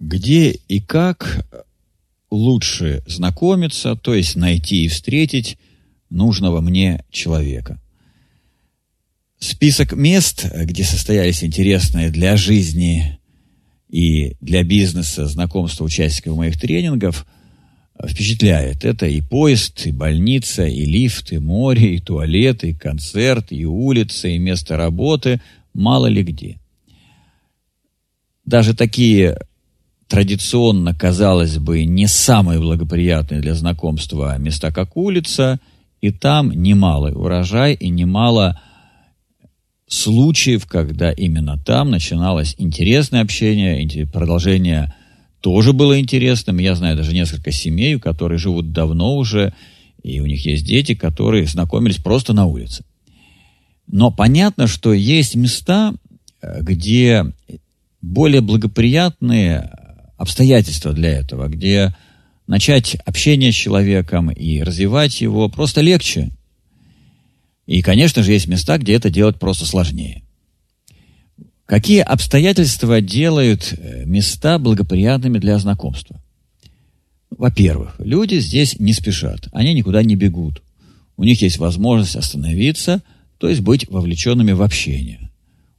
Где и как лучше знакомиться, то есть найти и встретить нужного мне человека. Список мест, где состоялись интересные для жизни и для бизнеса знакомства участников моих тренингов, впечатляет. Это и поезд, и больница, и лифт, и море, и туалет, и концерт, и улица, и место работы, мало ли где. Даже такие традиционно, казалось бы, не самые благоприятные для знакомства места, как улица, и там немалый урожай и немало случаев, когда именно там начиналось интересное общение, продолжение тоже было интересным. Я знаю даже несколько семей, которые живут давно уже, и у них есть дети, которые знакомились просто на улице. Но понятно, что есть места, э, где более благоприятные обстоятельства для этого, где начать общение с человеком и развивать его просто легче. И, конечно же, есть места, где это делать просто сложнее. Какие обстоятельства делают э, места благоприятными для знакомства? Во-первых, люди здесь не спешат, они никуда не бегут. У них есть возможность остановиться, то есть быть вовлеченными в общение.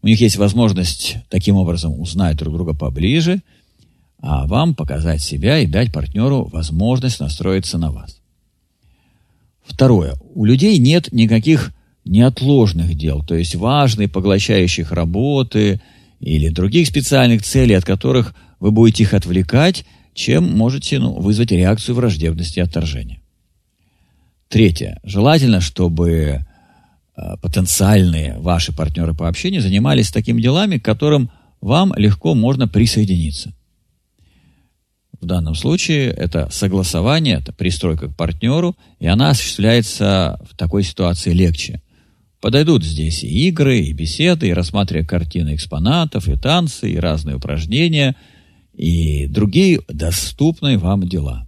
У них есть возможность таким образом узнать друг друга поближе – а вам показать себя и дать партнеру возможность настроиться на вас. Второе. У людей нет никаких неотложных дел, то есть важных, поглощающих работы или других специальных целей, от которых вы будете их отвлекать, чем можете ну, вызвать реакцию враждебности и отторжения. Третье. Желательно, чтобы э, потенциальные ваши партнеры по общению занимались такими делами, к которым вам легко можно присоединиться. В данном случае это согласование, это пристройка к партнеру, и она осуществляется в такой ситуации легче. Подойдут здесь и игры, и беседы, и рассматривая картины экспонатов, и танцы, и разные упражнения, и другие доступные вам дела.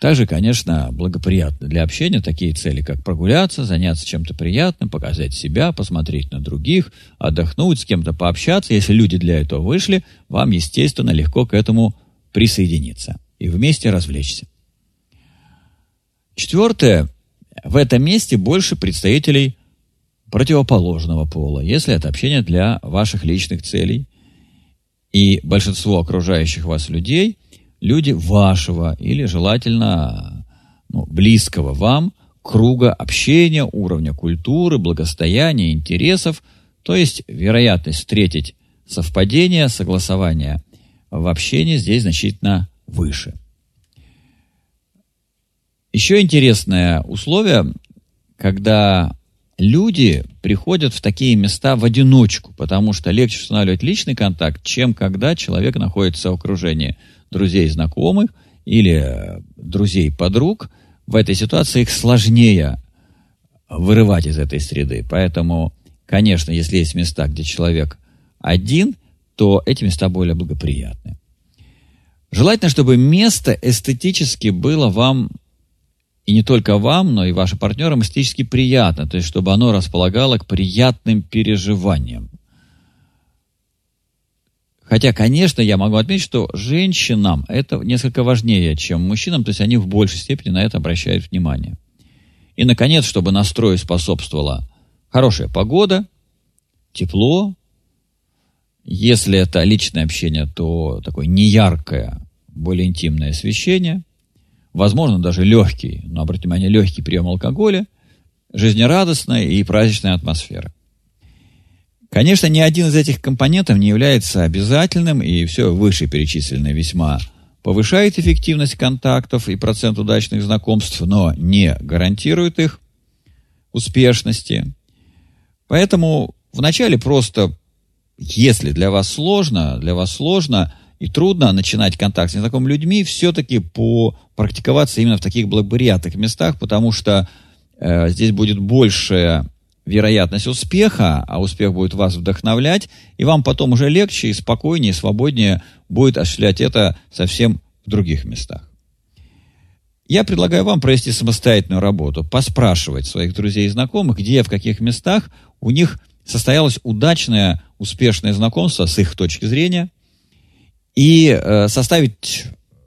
Также, конечно, благоприятны для общения такие цели, как прогуляться, заняться чем-то приятным, показать себя, посмотреть на других, отдохнуть, с кем-то пообщаться. Если люди для этого вышли, вам, естественно, легко к этому присоединиться и вместе развлечься. Четвертое. В этом месте больше представителей противоположного пола, если это общение для ваших личных целей. И большинство окружающих вас людей – люди вашего или желательно ну, близкого вам круга общения, уровня культуры, благостояния, интересов, то есть вероятность встретить совпадение, согласование в общении здесь значительно выше. Еще интересное условие, когда люди приходят в такие места в одиночку, потому что легче устанавливать личный контакт, чем когда человек находится в окружении друзей, знакомых или друзей, подруг. В этой ситуации их сложнее вырывать из этой среды. Поэтому, конечно, если есть места, где человек один – то эти места более благоприятны. Желательно, чтобы место эстетически было вам, и не только вам, но и вашим партнерам эстетически приятно, то есть чтобы оно располагало к приятным переживаниям. Хотя, конечно, я могу отметить, что женщинам это несколько важнее, чем мужчинам, то есть они в большей степени на это обращают внимание. И, наконец, чтобы настрою способствовала хорошая погода, тепло, если это личное общение, то такое неяркое, более интимное освещение, возможно, даже легкий, но, обратите внимание, легкий прием алкоголя, жизнерадостная и праздничная атмосфера. Конечно, ни один из этих компонентов не является обязательным, и все вышеперечисленное весьма повышает эффективность контактов и процент удачных знакомств, но не гарантирует их успешности. Поэтому вначале просто если для вас сложно, для вас сложно и трудно начинать контакт с незнакомыми людьми, все-таки попрактиковаться именно в таких благоприятных местах, потому что э, здесь будет большая вероятность успеха, а успех будет вас вдохновлять, и вам потом уже легче и спокойнее, и свободнее будет осуществлять это совсем в других местах. Я предлагаю вам провести самостоятельную работу, поспрашивать своих друзей и знакомых, где, в каких местах у них состоялось удачное, успешное знакомство с их точки зрения. и э, составить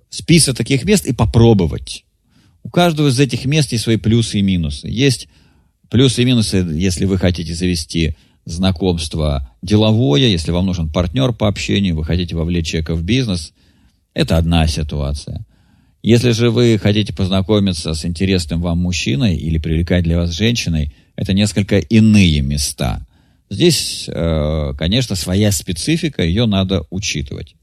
список таких мест и попробовать. У каждого из этих мест есть свои плюсы и минусы. Есть плюсы и минусы, если вы хотите завести знакомство деловое, если вам нужен партнер по общению, вы хотите вовлечь человека в бизнес, это одна ситуация. Если же вы хотите познакомиться с интересным вам мужчиной или привлекать для вас женщиной, это несколько иные места. Здесь, э, конечно, своя специфика, ее надо учитывать.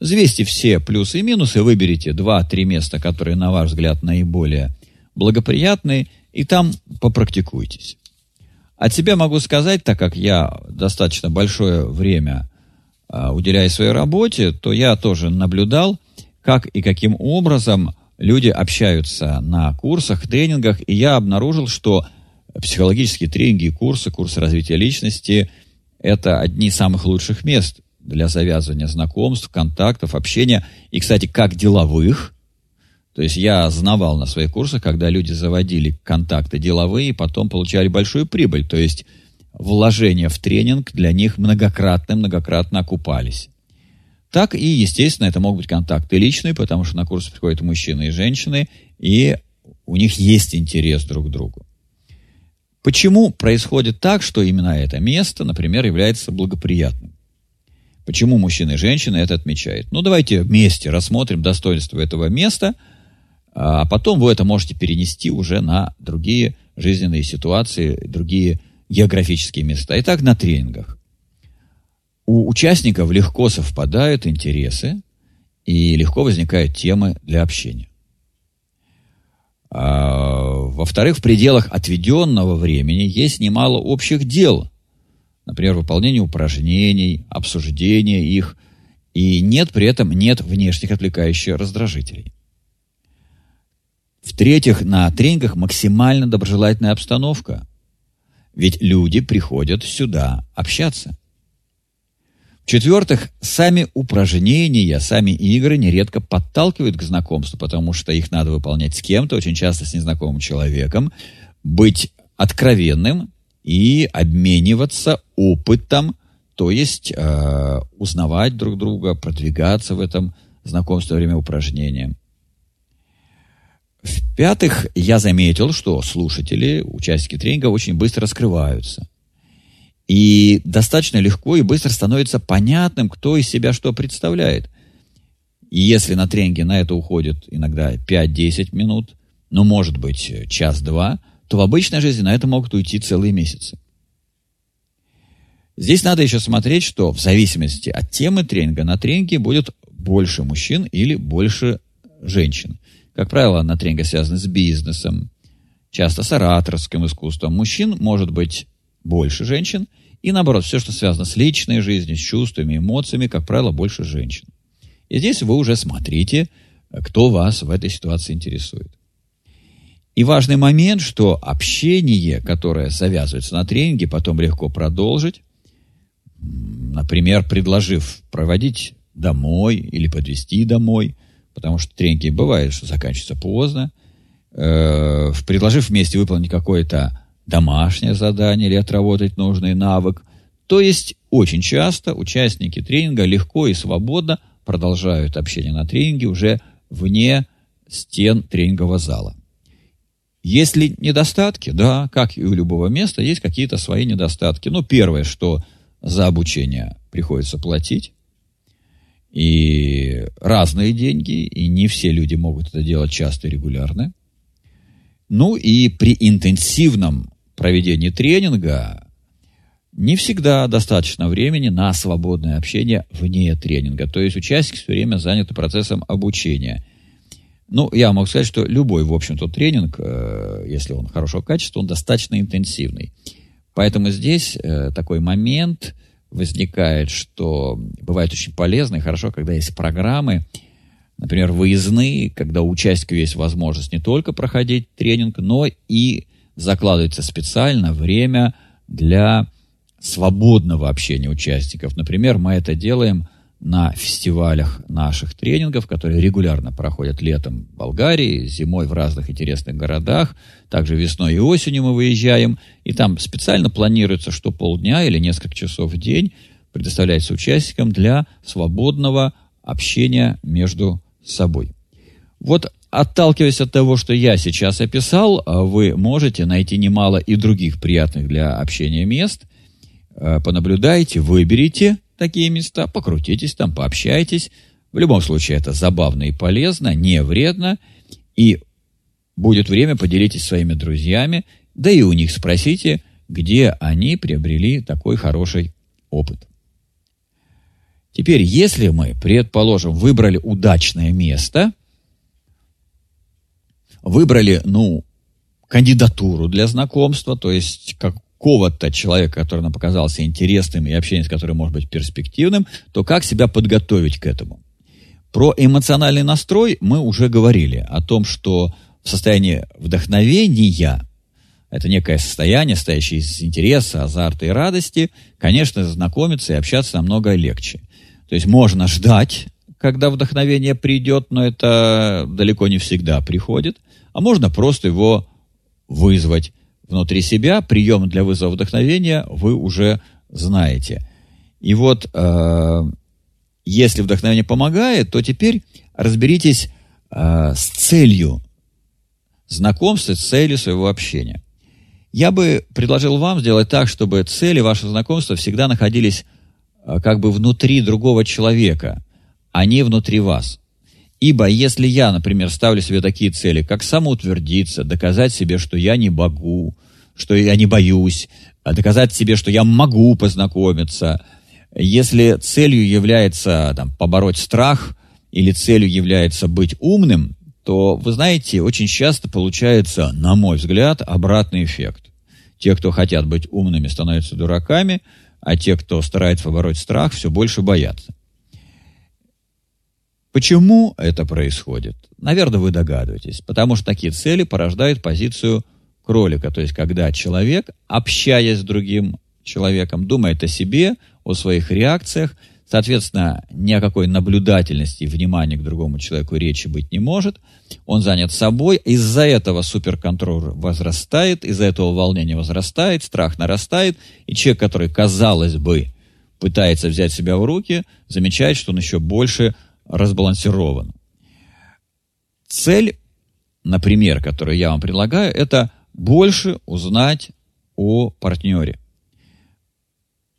Взвесьте все плюсы и минусы, выберите 2-3 места, которые, на ваш взгляд, наиболее благоприятные, и там попрактикуйтесь. От себя могу сказать, так как я достаточно большое время а, уделяю своей работе, то я тоже наблюдал, как и каким образом люди общаются на курсах, тренингах, и я обнаружил, что психологические тренинги, курсы, курсы развития личности – это одни из самых лучших мест для завязывания знакомств, контактов, общения. И, кстати, как деловых. То есть я знавал на своих курсах, когда люди заводили контакты деловые, потом получали большую прибыль. То есть вложения в тренинг для них многократно-многократно окупались. Так и, естественно, это могут быть контакты личные, потому что на курсы приходят мужчины и женщины, и у них есть интерес друг к другу. Почему происходит так, что именно это место, например, является благоприятным? Почему мужчины и женщины это отмечают? Ну, давайте вместе рассмотрим достоинство этого места, а потом вы это можете перенести уже на другие жизненные ситуации, другие географические места. Итак, на тренингах. У участников легко совпадают интересы и легко возникают темы для общения. Во-вторых, в пределах отведенного времени есть немало общих дел – например, выполнение упражнений, обсуждение их, и нет при этом нет внешних отвлекающих раздражителей. В-третьих, на тренингах максимально доброжелательная обстановка, ведь люди приходят сюда общаться. В-четвертых, сами упражнения, сами игры нередко подталкивают к знакомству, потому что их надо выполнять с кем-то, очень часто с незнакомым человеком, быть откровенным и обмениваться опытом, то есть э, узнавать друг друга, продвигаться в этом знакомстве во время упражнения. В-пятых, я заметил, что слушатели, участники тренинга очень быстро раскрываются. И достаточно легко и быстро становится понятным, кто из себя что представляет. И если на тренинге на это уходит иногда 5-10 минут, ну, может быть, час-два – то в обычной жизни на это могут уйти целые месяцы. Здесь надо еще смотреть, что в зависимости от темы тренинга на тренинге будет больше мужчин или больше женщин. Как правило, на тренинге связаны с бизнесом, часто с ораторским искусством. Мужчин может быть больше женщин, и наоборот, все, что связано с личной жизнью, с чувствами, эмоциями, как правило, больше женщин. И здесь вы уже смотрите, кто вас в этой ситуации интересует. И важный момент, что общение, которое завязывается на тренинге, потом легко продолжить, например, предложив проводить домой или подвести домой, потому что тренинги бывает, что заканчиваются поздно, э, предложив вместе выполнить какое-то домашнее задание или отработать нужный навык. То есть очень часто участники тренинга легко и свободно продолжают общение на тренинге уже вне стен тренингового зала. Есть ли недостатки? Да, как и у любого места, есть какие-то свои недостатки. Ну, первое, что за обучение приходится платить. И разные деньги, и не все люди могут это делать часто и регулярно. Ну и при интенсивном проведении тренинга не всегда достаточно времени на свободное общение вне тренинга. То есть участник все время занят процессом обучения – ну, я могу сказать, что любой, в общем-то, тренинг, э, если он хорошего качества, он достаточно интенсивный. Поэтому здесь э, такой момент возникает, что бывает очень полезно и хорошо, когда есть программы, например, выездные, когда у участника есть возможность не только проходить тренинг, но и закладывается специально время для свободного общения участников. Например, мы это делаем – на фестивалях наших тренингов, которые регулярно проходят летом в Болгарии, зимой в разных интересных городах. Также весной и осенью мы выезжаем. И там специально планируется, что полдня или несколько часов в день предоставляется участникам для свободного общения между собой. Вот отталкиваясь от того, что я сейчас описал, вы можете найти немало и других приятных для общения мест. Э, понаблюдайте, выберите такие места, покрутитесь там, пообщайтесь. В любом случае это забавно и полезно, не вредно. И будет время, поделитесь своими друзьями, да и у них спросите, где они приобрели такой хороший опыт. Теперь, если мы, предположим, выбрали удачное место, выбрали, ну, кандидатуру для знакомства, то есть какого-то человека, который нам показался интересным и общение с которым может быть перспективным, то как себя подготовить к этому? Про эмоциональный настрой мы уже говорили, о том, что в состоянии вдохновения, это некое состояние, стоящее из интереса, азарта и радости, конечно, знакомиться и общаться намного легче. То есть можно ждать, когда вдохновение придет, но это далеко не всегда приходит, а можно просто его вызвать внутри себя. Прием для вызова вдохновения вы уже знаете. И вот, э, если вдохновение помогает, то теперь разберитесь э, с целью знакомства, с целью своего общения. Я бы предложил вам сделать так, чтобы цели вашего знакомства всегда находились Э, как бы внутри другого человека, а не внутри вас. Ибо если я, например, ставлю себе такие цели, как самоутвердиться, доказать себе, что я не могу, что я не боюсь, а доказать себе, что я могу познакомиться, если целью является там, побороть страх или целью является быть умным, то, вы знаете, очень часто получается, на мой взгляд, обратный эффект. Те, кто хотят быть умными, становятся дураками – а те, кто старается побороть страх, все больше боятся. Почему это происходит? Наверное, вы догадываетесь. Потому что такие цели порождают позицию кролика. То есть, когда человек, общаясь с другим человеком, думает о себе, о своих реакциях, Соответственно, ни о какой наблюдательности и внимании к другому человеку речи быть не может. Он занят собой. Из-за этого суперконтроль возрастает, из-за этого волнение возрастает, страх нарастает. И человек, который, казалось бы, пытается взять себя в руки, замечает, что он еще больше разбалансирован. Цель, например, которую я вам предлагаю, это больше узнать о партнере.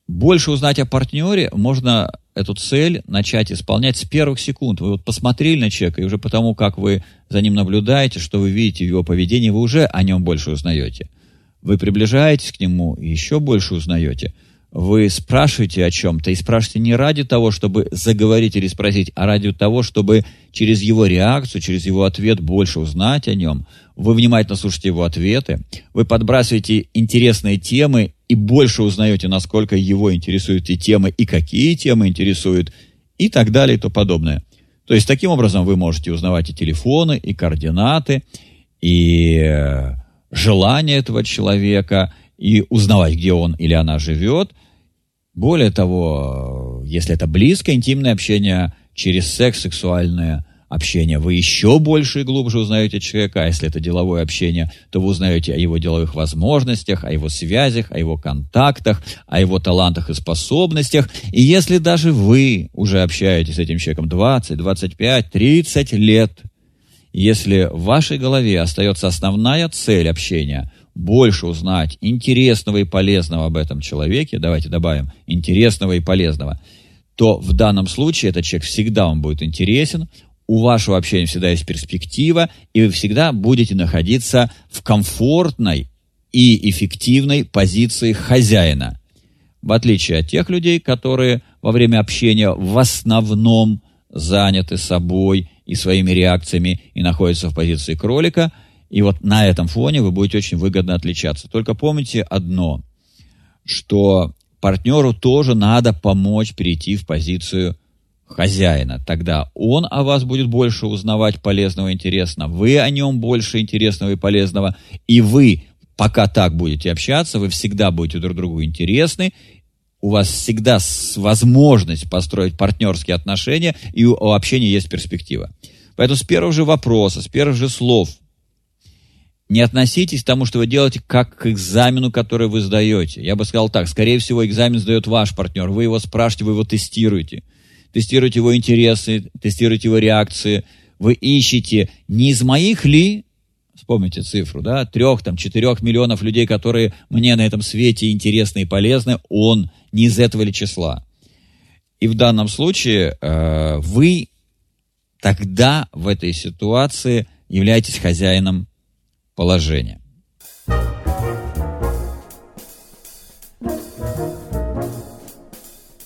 Больше узнать о партнере можно эту цель начать исполнять с первых секунд. Вы вот посмотрели на человека, и уже потому, как вы за ним наблюдаете, что вы видите в его поведении, вы уже о нем больше узнаете. Вы приближаетесь к нему и еще больше узнаете. Вы спрашиваете о чем-то, и спрашиваете не ради того, чтобы заговорить или спросить, а ради того, чтобы через его реакцию, через его ответ больше узнать о нем. Вы внимательно слушаете его ответы, вы подбрасываете интересные темы и больше узнаете, насколько его интересуют и темы, и какие темы интересуют, и так далее, и то подобное. То есть, таким образом, вы можете узнавать и телефоны, и координаты, и э, желания этого человека, и узнавать, где он или она живет. Более того, если это близкое, интимное общение через секс, сексуальное – общения, вы еще больше и глубже узнаете человека, а если это деловое общение, то вы узнаете о его деловых возможностях, о его связях, о его контактах, о его талантах и способностях. И если даже вы уже общаетесь с этим человеком 20, 25, 30 лет, если в вашей голове остается основная цель общения – больше узнать интересного и полезного об этом человеке, давайте добавим интересного и полезного, то в данном случае этот человек всегда вам будет интересен, у вашего общения всегда есть перспектива, и вы всегда будете находиться в комфортной и эффективной позиции хозяина. В отличие от тех людей, которые во время общения в основном заняты собой и своими реакциями и находятся в позиции кролика, и вот на этом фоне вы будете очень выгодно отличаться. Только помните одно, что партнеру тоже надо помочь перейти в позицию хозяина. Тогда он о вас будет больше узнавать полезного и интересного, вы о нем больше интересного и полезного, и вы, пока так будете общаться, вы всегда будете друг другу интересны, у вас всегда возможность построить партнерские отношения, и у общения есть перспектива. Поэтому с первого же вопроса, с первых же слов не относитесь к тому, что вы делаете, как к экзамену, который вы сдаете. Я бы сказал так, скорее всего, экзамен сдает ваш партнер, вы его спрашиваете, вы его тестируете – тестируете его интересы, тестируете его реакции. Вы ищете, не из моих ли, вспомните цифру, да, трех, там, четырех миллионов людей, которые мне на этом свете интересны и полезны, он не из этого ли числа. И в данном случае э, вы тогда в этой ситуации являетесь хозяином положения.